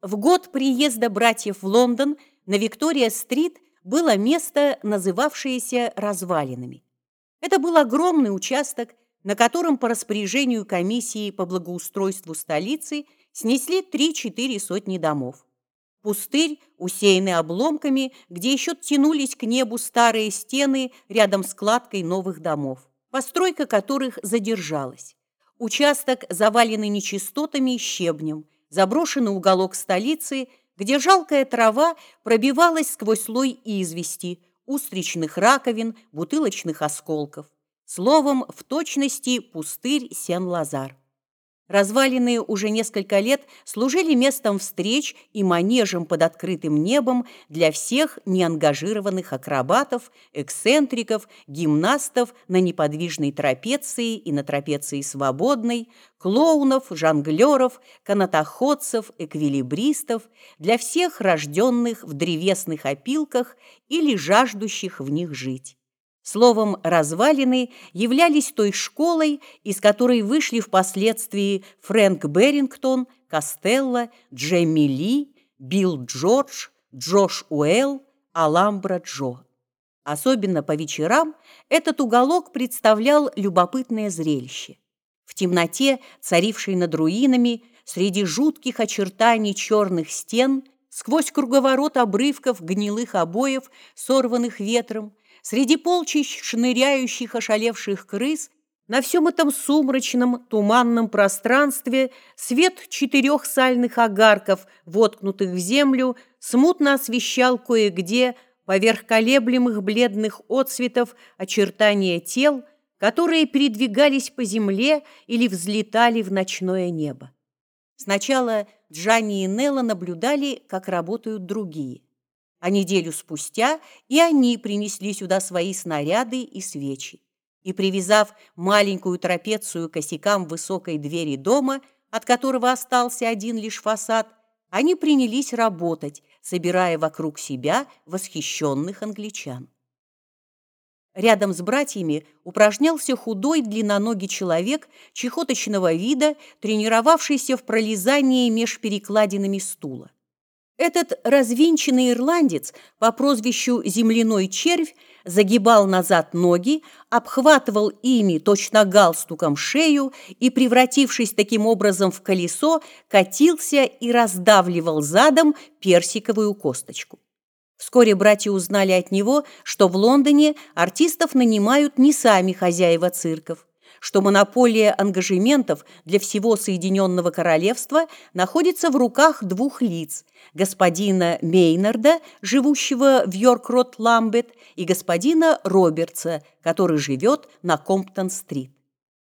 В год приезда братьев в Лондон на Виктория-стрит было место, называвшееся развалинами. Это был огромный участок, на котором по распоряжению комиссии по благоустройству столицы снесли 3-4 сотни домов. Пустырь, усеянный обломками, где еще тянулись к небу старые стены рядом с кладкой новых домов, постройка которых задержалась. Участок, заваленный нечистотами и щебнем – заброшенный уголок столицы, где жалкая трава пробивалась сквозь слой извести, устричных раковин, бутылочных осколков. Словом, в точности пустырь Сен-Лазар. Развалины уже несколько лет служили местом встреч и манежем под открытым небом для всех неангажированных акробатов, эксцентриков, гимнастов на неподвижной трапеции и на трапеции свободной, клоунов, жонглеров, канатоходцев, эквилибристов, для всех рожденных в древесных опилках или жаждущих в них жить. Словом, развалины являлись той школой, из которой вышли впоследствии Фрэнк Берингтон, Костелло, Джемми Ли, Билл Джордж, Джош Уэлл, Аламбра Джо. Особенно по вечерам этот уголок представлял любопытное зрелище. В темноте, царившей над руинами, среди жутких очертаний черных стен, сквозь круговорот обрывков гнилых обоев, сорванных ветром, Среди полчищ шныряющих ошалевших крыс на всем этом сумрачном, туманном пространстве свет четырех сальных огарков, воткнутых в землю, смутно освещал кое-где поверх колеблемых бледных отсветов очертания тел, которые передвигались по земле или взлетали в ночное небо. Сначала Джанни и Нелла наблюдали, как работают другие. А неделю спустя и они принесли сюда свои снаряды и свечи. И, привязав маленькую трапецию косякам высокой двери дома, от которого остался один лишь фасад, они принялись работать, собирая вокруг себя восхищенных англичан. Рядом с братьями упражнялся худой длинноногий человек чехоточного вида, тренировавшийся в пролезании меж перекладинами стула. Этот развинченный ирландец по прозвищу «Земляной червь» загибал назад ноги, обхватывал ими точно галстуком шею и, превратившись таким образом в колесо, катился и раздавливал задом персиковую косточку. Вскоре братья узнали от него, что в Лондоне артистов нанимают не сами хозяева цирков что монополия ангажементов для всего Соединенного Королевства находится в руках двух лиц – господина Мейнарда, живущего в Йорк-Рот-Ламбет, и господина Робертса, который живет на Комптон-стрит.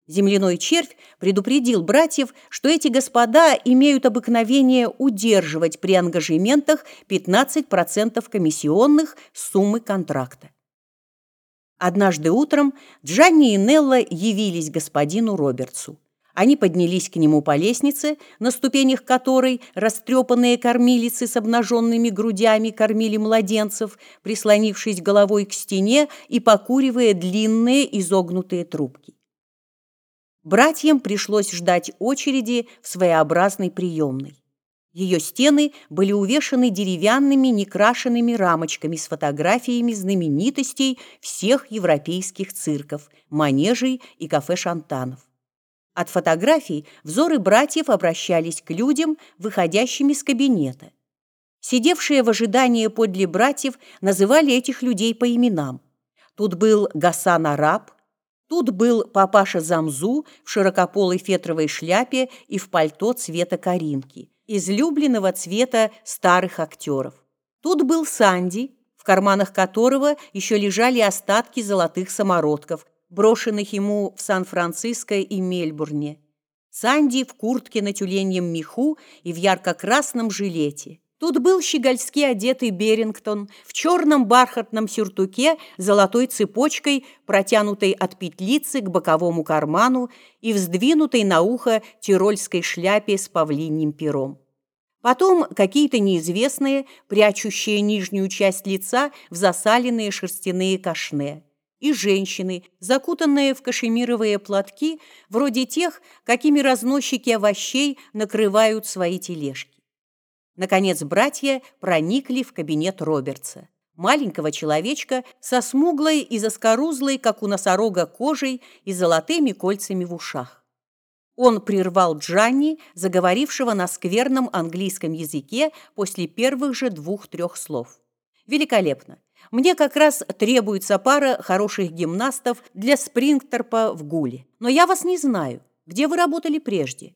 Земляной червь предупредил братьев, что эти господа имеют обыкновение удерживать при ангажементах 15% комиссионных суммы контракта. Однажды утром Джанни и Нелла явились господину Робертсу. Они поднялись к нему по лестнице, на ступенях которой растрепанные кормилицы с обнаженными грудями кормили младенцев, прислонившись головой к стене и покуривая длинные изогнутые трубки. Братьям пришлось ждать очереди в своеобразной приемной. Ее стены были увешаны деревянными некрашенными рамочками с фотографиями знаменитостей всех европейских цирков, манежей и кафе-шантанов. От фотографий взоры братьев обращались к людям, выходящим из кабинета. Сидевшие в ожидании подле братьев называли этих людей по именам. Тут был Гасан Араб, тут был папаша Замзу в широкополой фетровой шляпе и в пальто цвета коринки – излюбленного цвета старых актеров. Тут был Санди, в карманах которого еще лежали остатки золотых самородков, брошенных ему в Сан-Франциско и Мельбурне. Санди в куртке на тюленьем меху и в ярко-красном жилете. Тут был щегольски одетый Берингтон в черном бархатном сюртуке с золотой цепочкой, протянутой от петлицы к боковому карману и вздвинутой на ухо тирольской шляпе с павлиньим пером. Потом какие-то неизвестные, прячущие нижнюю часть лица в засаленные шерстяные кашне. И женщины, закутанные в кашемировые платки, вроде тех, какими разносчики овощей накрывают свои тележки. Наконец братья проникли в кабинет Робертса. Маленького человечка со смуглой и заскорузлой, как у носорога, кожей и золотыми кольцами в ушах. Он прервал Джанни, заговорившего на скверном английском языке после первых же двух-трех слов. «Великолепно! Мне как раз требуется пара хороших гимнастов для спрингторпа в Гуле. Но я вас не знаю. Где вы работали прежде?»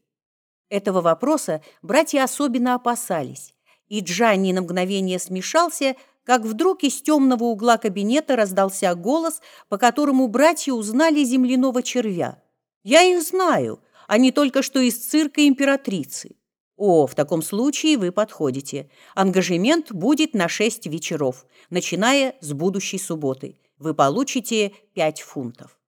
Этого вопроса братья особенно опасались, и Джанни на мгновение смешался, как вдруг из темного угла кабинета раздался голос, по которому братья узнали земляного червя. «Я их знаю, они только что из цирка императрицы». «О, в таком случае вы подходите. Ангажемент будет на шесть вечеров, начиная с будущей субботы. Вы получите пять фунтов».